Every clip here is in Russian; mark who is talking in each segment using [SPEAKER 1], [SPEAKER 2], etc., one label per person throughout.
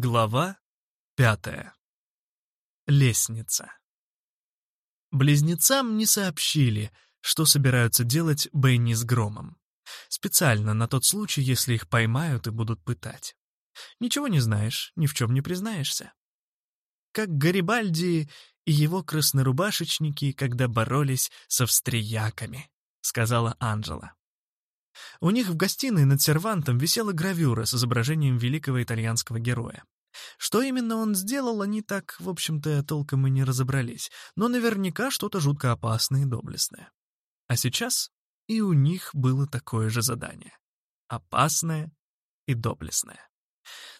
[SPEAKER 1] Глава пятая. Лестница. Близнецам не сообщили, что собираются делать Бенни с Громом. Специально на тот случай, если их поймают и будут пытать. Ничего не знаешь, ни в чем не признаешься. Как Гарибальди и его краснорубашечники, когда боролись с австрияками, сказала Анжела. У них в гостиной над сервантом висела гравюра с изображением великого итальянского героя. Что именно он сделал, они так, в общем-то, толком и не разобрались, но наверняка что-то жутко опасное и доблестное. А сейчас и у них было такое же задание. Опасное и доблестное.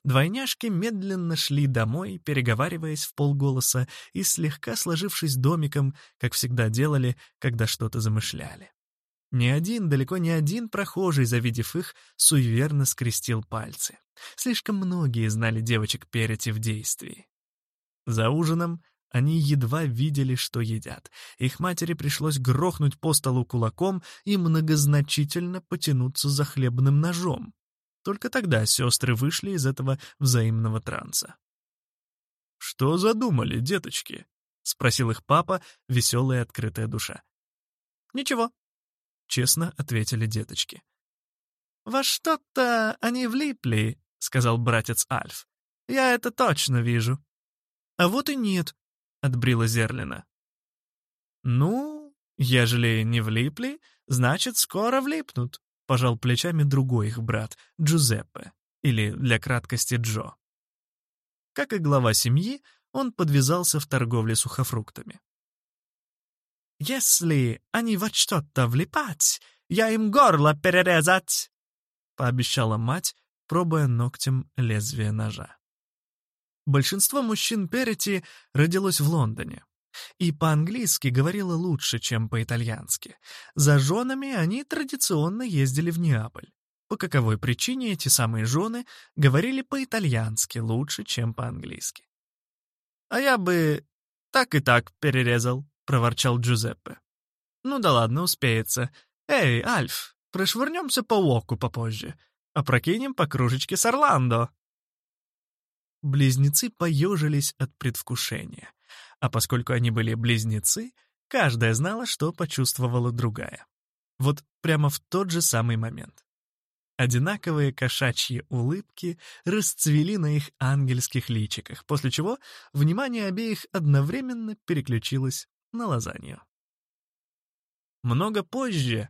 [SPEAKER 1] Двойняшки медленно шли домой, переговариваясь в полголоса и слегка сложившись домиком, как всегда делали, когда что-то замышляли. Ни один, далеко не один прохожий, завидев их, суеверно скрестил пальцы. Слишком многие знали девочек Перети в действии. За ужином они едва видели, что едят. Их матери пришлось грохнуть по столу кулаком и многозначительно потянуться за хлебным ножом. Только тогда сестры вышли из этого взаимного транса. «Что задумали, деточки?» — спросил их папа, веселая открытая душа. «Ничего», — честно ответили деточки. «Во что-то они влипли», — сказал братец Альф. «Я это точно вижу». «А вот и нет», — отбрила Зерлина. «Ну, ежели не влипли, значит, скоро влипнут», — пожал плечами другой их брат, Джузеппе, или, для краткости, Джо. Как и глава семьи, он подвязался в торговле сухофруктами. «Если они во что-то влипать, я им горло перерезать!» — пообещала мать, пробуя ногтем лезвие ножа. Большинство мужчин Перети родилось в Лондоне. И по-английски говорило лучше, чем по-итальянски. За женами они традиционно ездили в Неаполь. По каковой причине эти самые жены говорили по-итальянски лучше, чем по-английски. «А я бы так и так перерезал», проворчал Джузеппе. «Ну да ладно, успеется. Эй, Альф, прошвырнемся по уоку попозже. Опрокинем по кружечке с Орландо». Близнецы поежились от предвкушения. А поскольку они были близнецы, каждая знала, что почувствовала другая. Вот прямо в тот же самый момент. Одинаковые кошачьи улыбки расцвели на их ангельских личиках, после чего внимание обеих одновременно переключилось на лазанью. Много позже,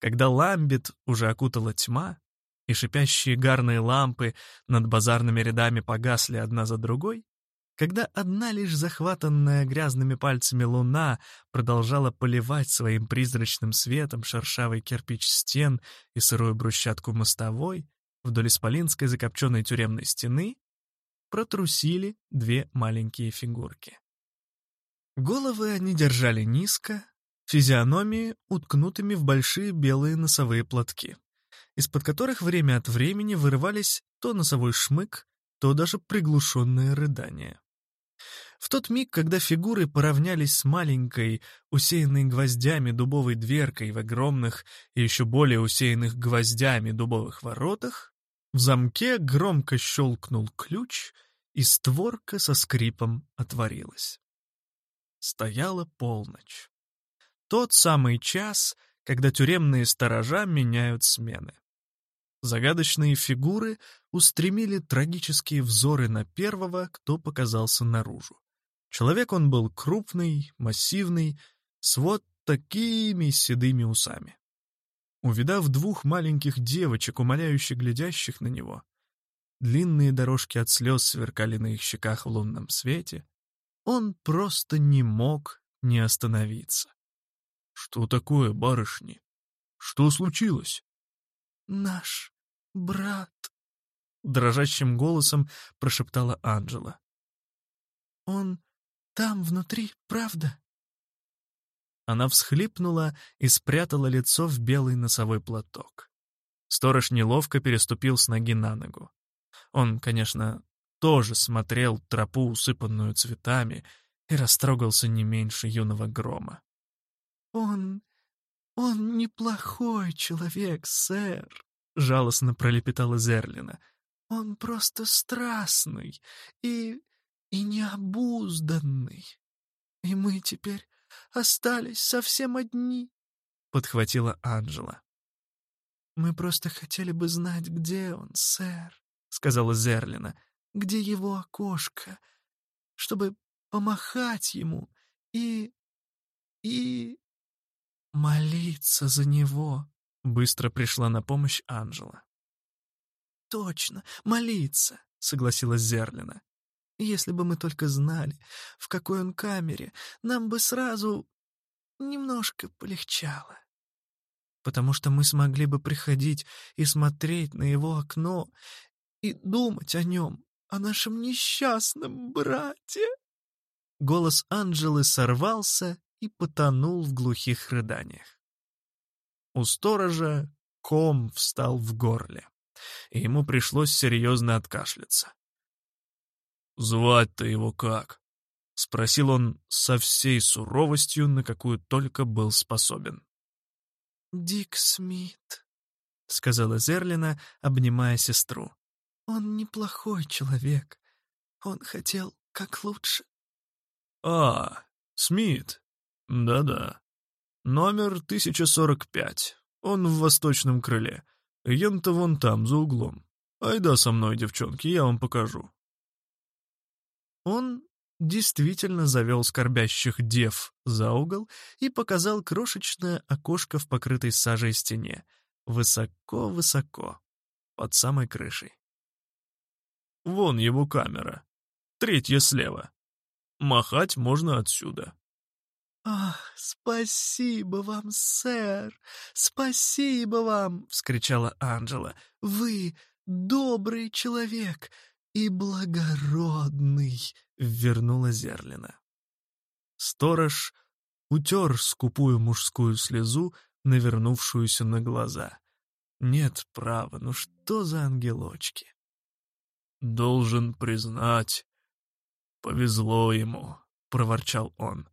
[SPEAKER 1] когда ламбит уже окутала тьма, и шипящие гарные лампы над базарными рядами погасли одна за другой, когда одна лишь захватанная грязными пальцами луна продолжала поливать своим призрачным светом шершавый кирпич стен и сырую брусчатку мостовой, вдоль исполинской закопченной тюремной стены протрусили две маленькие фигурки. Головы они держали низко, физиономии уткнутыми в большие белые носовые платки, из-под которых время от времени вырывались то носовой шмык, то даже приглушенное рыдание. В тот миг, когда фигуры поравнялись с маленькой, усеянной гвоздями дубовой дверкой в огромных и еще более усеянных гвоздями дубовых воротах, в замке громко щелкнул ключ, и створка со скрипом отворилась. Стояла полночь. Тот самый час, когда тюремные сторожа меняют смены. Загадочные фигуры устремили трагические взоры на первого, кто показался наружу. Человек он был крупный, массивный, с вот такими седыми усами. Увидав двух маленьких девочек, умоляюще глядящих на него, длинные дорожки от слез сверкали на их щеках в лунном свете, он просто не мог не остановиться. «Что такое, барышни? Что случилось?» «Наш брат», — дрожащим голосом прошептала Анджела. «Он там внутри, правда?» Она всхлипнула и спрятала лицо в белый носовой платок. Сторож неловко переступил с ноги на ногу. Он, конечно, тоже смотрел тропу, усыпанную цветами, и растрогался не меньше юного грома. «Он... он неплохой человек, сэр», — жалостно пролепетала Зерлина. Он просто страстный и... и необузданный. И мы теперь остались совсем одни», — подхватила Анжела. «Мы просто хотели бы знать, где он, сэр», — сказала Зерлина, — «где его окошко, чтобы помахать ему и... и... молиться за него», — быстро пришла на помощь Анжела. «Точно, молиться», — согласилась Зерлина. «Если бы мы только знали, в какой он камере, нам бы сразу немножко полегчало. Потому что мы смогли бы приходить и смотреть на его окно и думать о нем, о нашем несчастном брате». Голос Анжелы сорвался и потонул в глухих рыданиях. У сторожа ком встал в горле и ему пришлось серьезно откашляться. «Звать-то его как?» — спросил он со всей суровостью, на какую только был способен. «Дик Смит», — сказала Зерлина, обнимая сестру. «Он неплохой человек. Он хотел как лучше». «А, Смит. Да-да. Номер 1045. Он в восточном крыле. Ем-то вон там, за углом. Айда со мной, девчонки, я вам покажу». Он действительно завел скорбящих дев за угол и показал крошечное окошко в покрытой сажей стене, высоко-высоко, под самой крышей. «Вон его камера. Третья слева. Махать можно отсюда». «Ах, спасибо вам, сэр! Спасибо вам!» — вскричала Анджела. «Вы добрый человек и благородный!» — вернула Зерлина. Сторож утер скупую мужскую слезу, навернувшуюся на глаза. Нет права, ну что за ангелочки? «Должен признать, повезло ему», — проворчал он.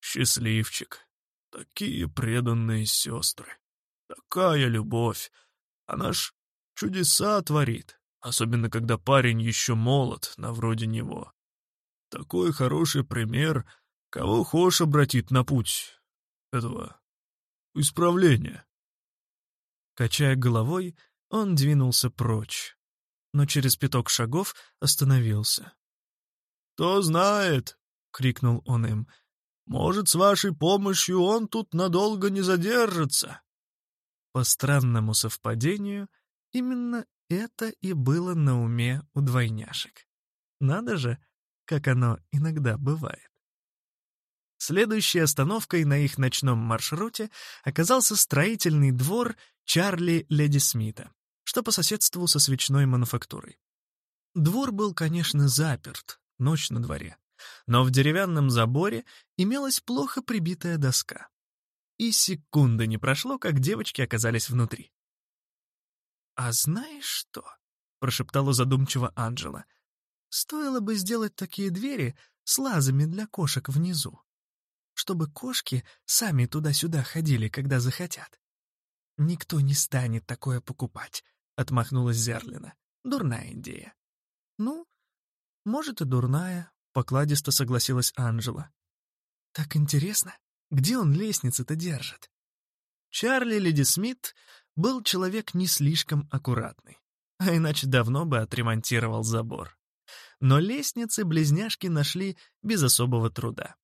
[SPEAKER 1] Счастливчик. Такие преданные сестры. Такая любовь. Она ж чудеса творит. Особенно, когда парень еще молод, на вроде него. Такой хороший пример, кого хочешь обратить на путь этого исправления. Качая головой, он двинулся прочь, но через пяток шагов остановился. «Кто знает!» — крикнул он им. Может, с вашей помощью он тут надолго не задержится». По странному совпадению, именно это и было на уме у двойняшек. Надо же, как оно иногда бывает. Следующей остановкой на их ночном маршруте оказался строительный двор Чарли Леди Смита, что по соседству со свечной мануфактурой. Двор был, конечно, заперт, ночь на дворе но в деревянном заборе имелась плохо прибитая доска. И секунды не прошло, как девочки оказались внутри. «А знаешь что?» — прошептала задумчиво Анджела. «Стоило бы сделать такие двери с лазами для кошек внизу, чтобы кошки сами туда-сюда ходили, когда захотят». «Никто не станет такое покупать», — отмахнулась Зерлина. «Дурная идея». «Ну, может и дурная, — покладисто согласилась Анжела. «Так интересно, где он лестницы-то держит?» Чарли Леди Смит был человек не слишком аккуратный, а иначе давно бы отремонтировал забор. Но лестницы близняшки нашли без особого труда.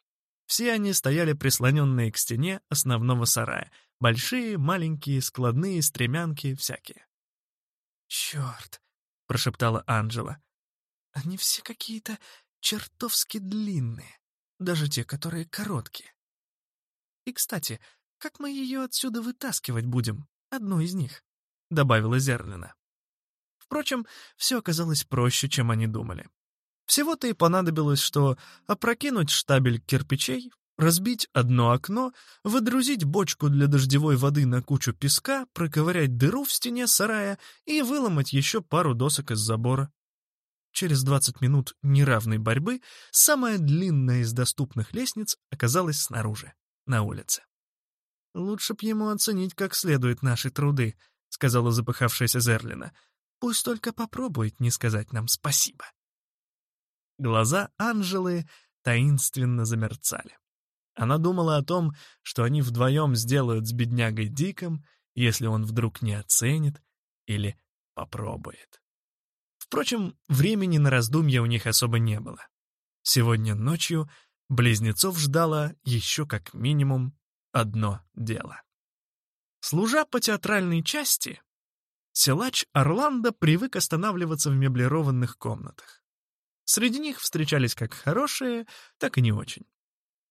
[SPEAKER 1] Все они стояли прислоненные к стене основного сарая. Большие, маленькие, складные, стремянки, всякие. «Черт!» — прошептала Анжела. «Они все какие-то чертовски длинные, даже те, которые короткие. И, кстати, как мы ее отсюда вытаскивать будем, одну из них?» — добавила Зерлина. Впрочем, все оказалось проще, чем они думали. Всего-то и понадобилось, что опрокинуть штабель кирпичей, разбить одно окно, выдрузить бочку для дождевой воды на кучу песка, проковырять дыру в стене сарая и выломать еще пару досок из забора. Через 20 минут неравной борьбы самая длинная из доступных лестниц оказалась снаружи, на улице. «Лучше б ему оценить как следует наши труды», — сказала запыхавшаяся Зерлина. Пусть только попробует не сказать нам спасибо. Глаза Анжелы таинственно замерцали. Она думала о том, что они вдвоем сделают с беднягой Диком, если он вдруг не оценит или попробует. Впрочем, времени на раздумья у них особо не было. Сегодня ночью близнецов ждало еще как минимум одно дело. Служа по театральной части, силач Орландо привык останавливаться в меблированных комнатах. Среди них встречались как хорошие, так и не очень.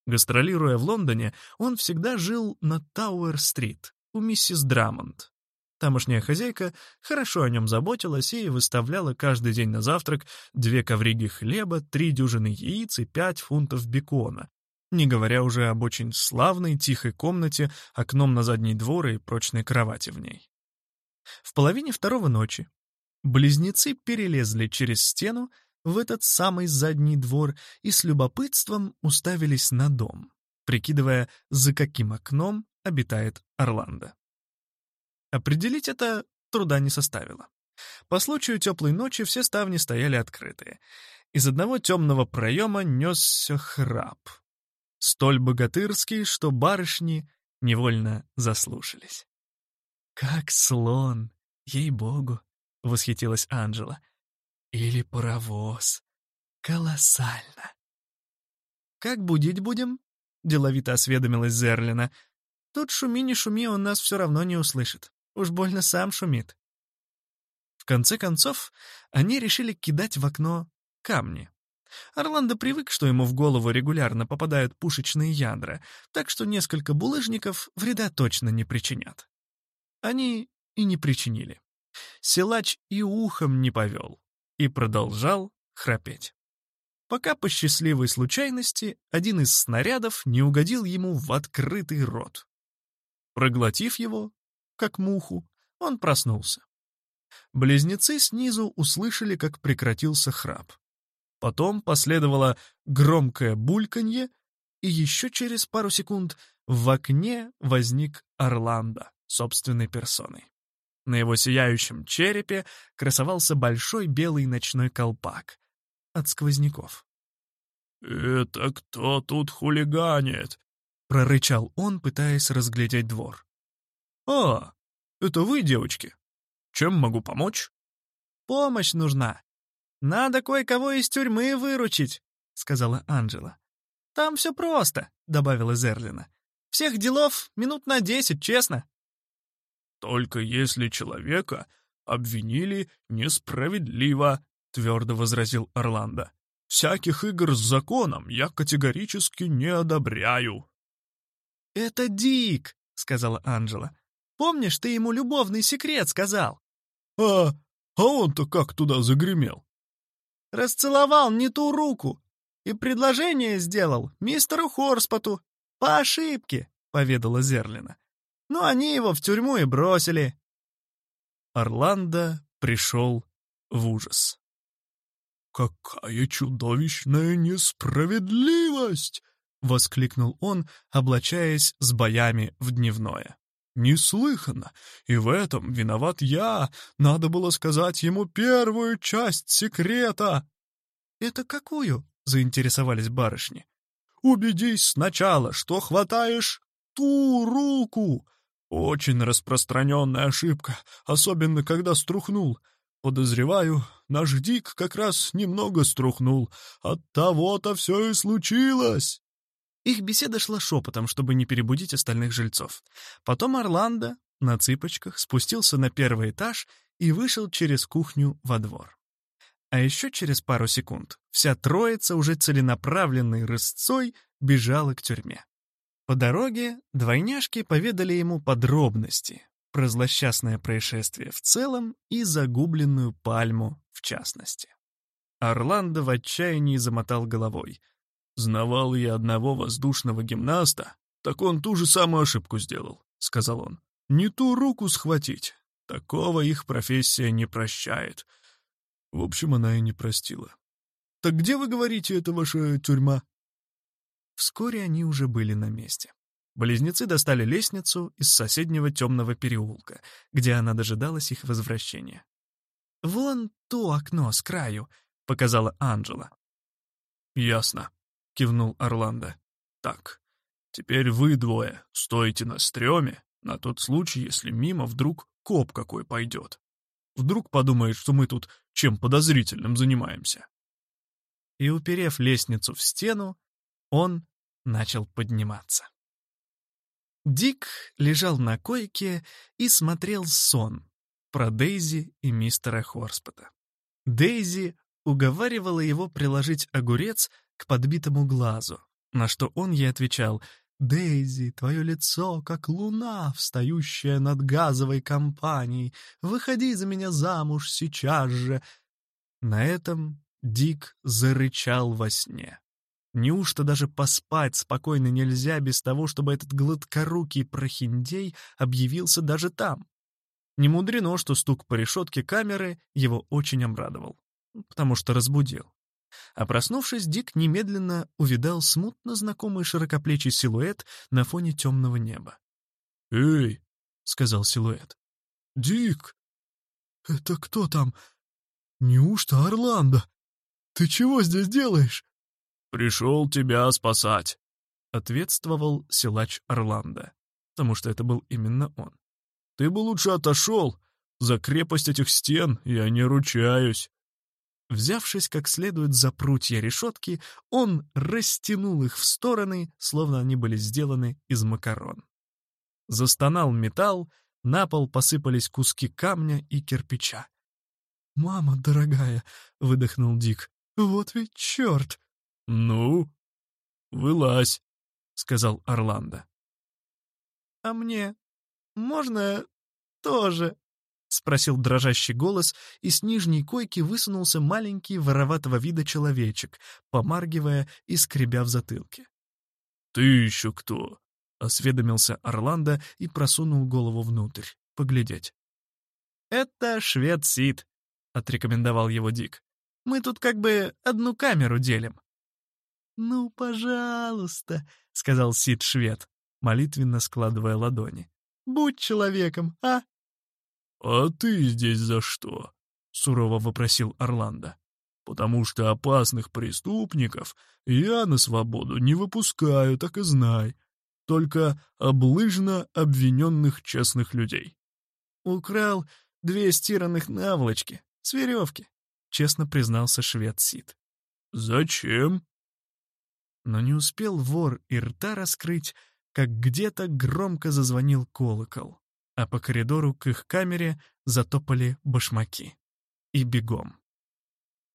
[SPEAKER 1] Гастролируя в Лондоне, он всегда жил на Тауэр-стрит у миссис Драмонт. Тамошняя хозяйка хорошо о нем заботилась и выставляла каждый день на завтрак две ковриги хлеба, три дюжины яиц и пять фунтов бекона, не говоря уже об очень славной тихой комнате, окном на задний двор и прочной кровати в ней. В половине второго ночи близнецы перелезли через стену в этот самый задний двор и с любопытством уставились на дом, прикидывая, за каким окном обитает Орландо. Определить это труда не составило. По случаю теплой ночи все ставни стояли открытые. Из одного темного проема несся храп. Столь богатырский, что барышни невольно заслушались. «Как слон, ей-богу!» — восхитилась Анжела. «Или паровоз. Колоссально!» «Как будить будем?» — деловито осведомилась Зерлина. «Тут шуми не шуми, он нас все равно не услышит. Уж больно сам шумит». В конце концов, они решили кидать в окно камни. Орландо привык, что ему в голову регулярно попадают пушечные ядра, так что несколько булыжников вреда точно не причинят. Они и не причинили. Силач и ухом не повел, и продолжал храпеть. Пока по счастливой случайности один из снарядов не угодил ему в открытый рот. Проглотив его, как муху, он проснулся. Близнецы снизу услышали, как прекратился храп. Потом последовало громкое бульканье, и еще через пару секунд в окне возник Орландо собственной персоной. На его сияющем черепе красовался большой белый ночной колпак от сквозняков. «Это кто тут хулиганит?» — прорычал он, пытаясь разглядеть двор. «А, это вы, девочки. Чем могу помочь?» «Помощь нужна. Надо кое-кого из тюрьмы выручить», — сказала Анжела. «Там все просто», — добавила Зерлина. «Всех делов минут на десять, честно». «Только если человека обвинили несправедливо», — твердо возразил Орландо. «Всяких игр с законом я категорически не одобряю». «Это Дик», — сказала Анжела. «Помнишь, ты ему любовный секрет сказал?» «А, а он-то как туда загремел?» Расцеловал не ту руку и предложение сделал мистеру Хорспоту по ошибке, — поведала Зерлина. Но они его в тюрьму и бросили. Орландо пришел в ужас. «Какая чудовищная несправедливость!» — воскликнул он, облачаясь с боями в дневное. «Неслыханно! И в этом виноват я! Надо было сказать ему первую часть секрета!» «Это какую?» — заинтересовались барышни. «Убедись сначала, что хватаешь ту руку!» «Очень распространенная ошибка, особенно когда струхнул. Подозреваю, наш Дик как раз немного струхнул. От того-то все и случилось!» Их беседа шла шепотом, чтобы не перебудить остальных жильцов. Потом Орландо на цыпочках спустился на первый этаж и вышел через кухню во двор. А еще через пару секунд вся троица уже целенаправленной рысцой бежала к тюрьме. По дороге двойняшки поведали ему подробности про злосчастное происшествие в целом и загубленную пальму в частности. Орландо в отчаянии замотал головой — «Знавал я одного воздушного гимнаста, так он ту же самую ошибку сделал», — сказал он. «Не ту руку схватить. Такого их профессия не прощает». В общем, она и не простила. «Так где, вы говорите, это ваша тюрьма?» Вскоре они уже были на месте. Близнецы достали лестницу из соседнего темного переулка, где она дожидалась их возвращения. вон то окно с краю», — показала Анджела.
[SPEAKER 2] «Ясно», — кивнул Орландо. «Так, теперь вы двое стоите на стреме на тот случай, если мимо вдруг коп какой пойдет. Вдруг подумает, что мы тут чем подозрительным занимаемся».
[SPEAKER 1] И, уперев лестницу в стену, он начал подниматься. Дик лежал на койке и смотрел сон про Дейзи и мистера Хорспота. Дейзи уговаривала его приложить огурец к подбитому глазу, на что он ей отвечал «Дейзи, твое лицо, как луна, встающая над газовой компанией. Выходи за меня замуж сейчас же». На этом Дик зарычал во сне. Неужто даже поспать спокойно нельзя без того, чтобы этот гладкорукий прохиндей объявился даже там? Не мудрено, что стук по решетке камеры его очень обрадовал, потому что разбудил. А проснувшись, Дик немедленно увидал смутно знакомый широкоплечий силуэт на фоне темного неба.
[SPEAKER 2] «Эй!»
[SPEAKER 1] — сказал силуэт.
[SPEAKER 2] «Дик! Это кто там? Неужто Орландо? Ты чего здесь делаешь?» «Пришел тебя спасать», — ответствовал силач Орландо, потому что это был именно он. «Ты бы лучше отошел. За крепость этих стен я не ручаюсь».
[SPEAKER 1] Взявшись как следует за прутья решетки, он растянул их в стороны, словно они были сделаны из макарон. Застонал металл, на пол посыпались куски камня и кирпича. «Мама дорогая», — выдохнул Дик, — «вот ведь черт!»
[SPEAKER 2] «Ну, вылазь», — сказал Орландо.
[SPEAKER 1] «А мне можно тоже?» — спросил дрожащий голос, и с нижней койки высунулся маленький вороватого вида человечек, помаргивая и скребя в затылке.
[SPEAKER 2] «Ты еще кто?»
[SPEAKER 1] — осведомился Орландо и просунул голову внутрь, поглядеть. «Это швед Сид», — отрекомендовал его Дик. «Мы тут как бы одну камеру делим». «Ну, пожалуйста», — сказал Сид-швед, молитвенно складывая ладони. «Будь человеком, а?»
[SPEAKER 2] «А ты здесь за что?» — сурово вопросил Орландо. «Потому что опасных преступников я на свободу не выпускаю, так и знай. Только облыжно обвиненных честных людей».
[SPEAKER 1] «Украл две стиранных наволочки с веревки», — честно признался швед Сид.
[SPEAKER 2] «Зачем?»
[SPEAKER 1] Но не успел вор и рта раскрыть, как где-то громко зазвонил колокол, а по коридору к их камере затопали башмаки. И бегом.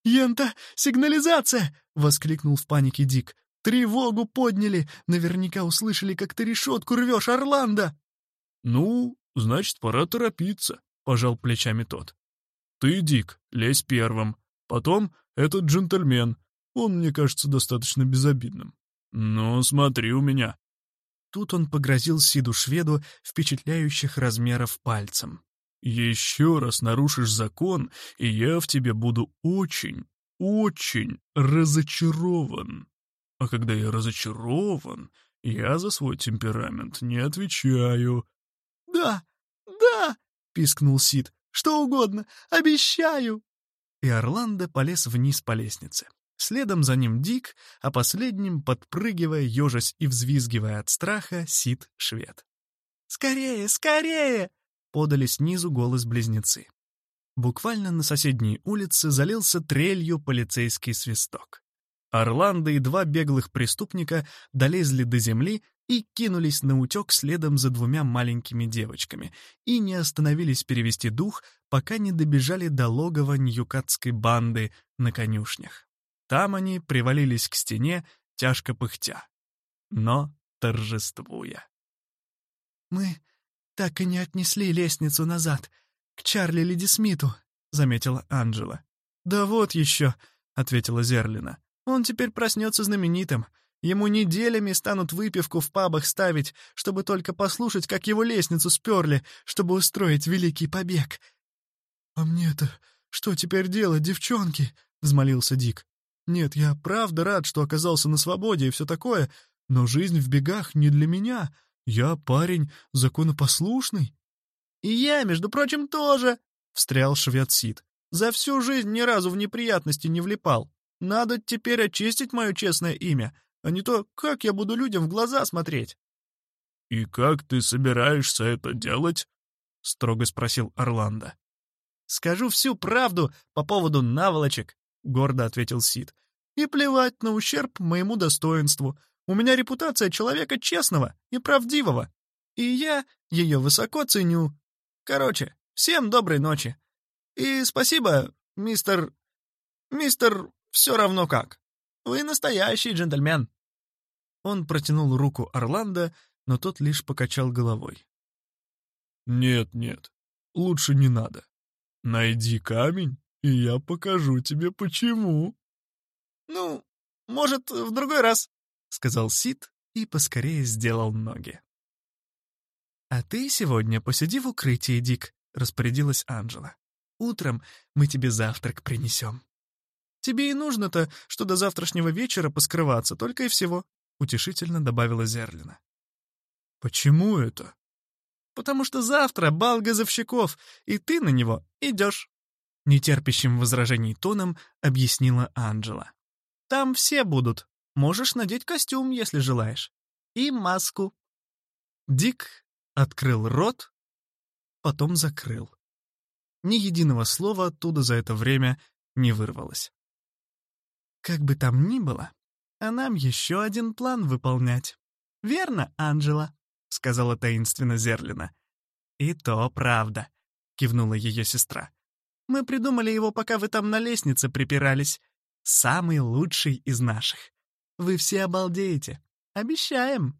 [SPEAKER 1] «Ента, сигнализация!» — воскликнул в панике Дик. «Тревогу подняли! Наверняка услышали, как ты решетку рвешь, Орландо!»
[SPEAKER 2] «Ну, значит, пора торопиться», — пожал плечами тот. «Ты, Дик, лезь первым. Потом этот джентльмен, он мне кажется достаточно безобидным. Ну, смотри у меня».
[SPEAKER 1] Тут он погрозил Сиду-шведу впечатляющих размеров пальцем.
[SPEAKER 2] «Еще раз нарушишь закон, и я в тебе буду очень, очень разочарован. А когда я разочарован, я за свой темперамент не отвечаю».
[SPEAKER 1] «Да, да!» — пискнул Сид. «Что угодно, обещаю!» И Орландо полез вниз по лестнице. Следом за ним Дик, а последним, подпрыгивая, ежась и взвизгивая от страха, Сид швед. «Скорее, скорее!» — подали снизу голос близнецы. Буквально на соседней улице залился трелью полицейский свисток. Орландо и два беглых преступника долезли до земли и кинулись на утек следом за двумя маленькими девочками и не остановились перевести дух, пока не добежали до логова ньюкатской банды на конюшнях. Там они привалились к стене, тяжко пыхтя, но торжествуя. «Мы так и не отнесли лестницу назад, к Чарли Лиди Смиту», — заметила Анджела. «Да вот еще», — ответила Зерлина. «Он теперь проснется знаменитым. Ему неделями станут выпивку в пабах ставить, чтобы только послушать, как его лестницу сперли, чтобы устроить великий побег». «А мне-то что теперь делать, девчонки?» — взмолился Дик. Нет, я правда рад, что оказался на свободе и все такое, но жизнь в бегах не для меня. Я парень законопослушный». «И я, между прочим, тоже», — встрял швед Сид. За всю жизнь ни разу в неприятности не влипал. Надо теперь очистить мое честное имя, а не то как я буду людям в глаза смотреть».
[SPEAKER 2] «И как ты собираешься это делать?» — строго спросил Орландо.
[SPEAKER 1] «Скажу всю правду по поводу наволочек», — гордо ответил Сид. «И плевать на ущерб моему достоинству. У меня репутация человека честного и правдивого. И я ее высоко ценю. Короче, всем доброй ночи. И спасибо, мистер... Мистер... Все равно как. Вы настоящий джентльмен». Он протянул руку Орландо, но тот лишь покачал головой.
[SPEAKER 2] «Нет, нет, лучше не надо. Найди камень, и я покажу тебе, почему».
[SPEAKER 1] «Ну, может, в другой раз», — сказал Сид и поскорее сделал ноги. «А ты сегодня посиди в укрытии, Дик», — распорядилась Анжела. «Утром мы тебе завтрак принесем». «Тебе и нужно-то, что до завтрашнего вечера поскрываться, только и всего», — утешительно добавила Зерлина.
[SPEAKER 2] «Почему это?»
[SPEAKER 1] «Потому что завтра бал газовщиков, и ты на него идешь», — нетерпящим возражений тоном объяснила Анджела. «Там все будут. Можешь надеть костюм, если желаешь. И маску». Дик открыл рот, потом закрыл. Ни единого слова оттуда за это время не вырвалось. «Как бы там ни было, а нам еще один план выполнять. Верно, Анджела?» — сказала таинственно Зерлина. «И то правда», — кивнула ее сестра. «Мы придумали его, пока вы там на лестнице припирались. Самый лучший из наших. Вы все обалдеете. Обещаем».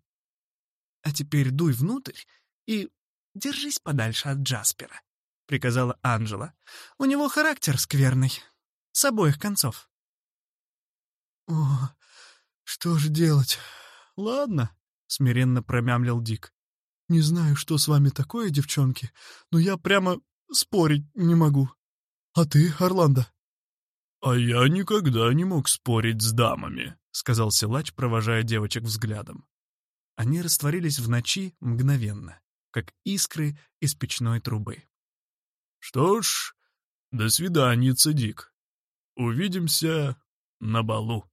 [SPEAKER 1] «А теперь дуй внутрь и держись подальше от Джаспера», — приказала Анжела. «У него характер скверный. С обоих концов».
[SPEAKER 2] «О, что же делать? Ладно», — смиренно промямлил Дик. «Не знаю, что с вами такое, девчонки, но я прямо спорить не могу. А ты, Орландо?» «А я никогда не мог спорить с дамами», — сказал силач, провожая девочек взглядом. Они растворились в ночи мгновенно как искры из печной трубы. «Что ж, до свидания, Дик. Увидимся на балу».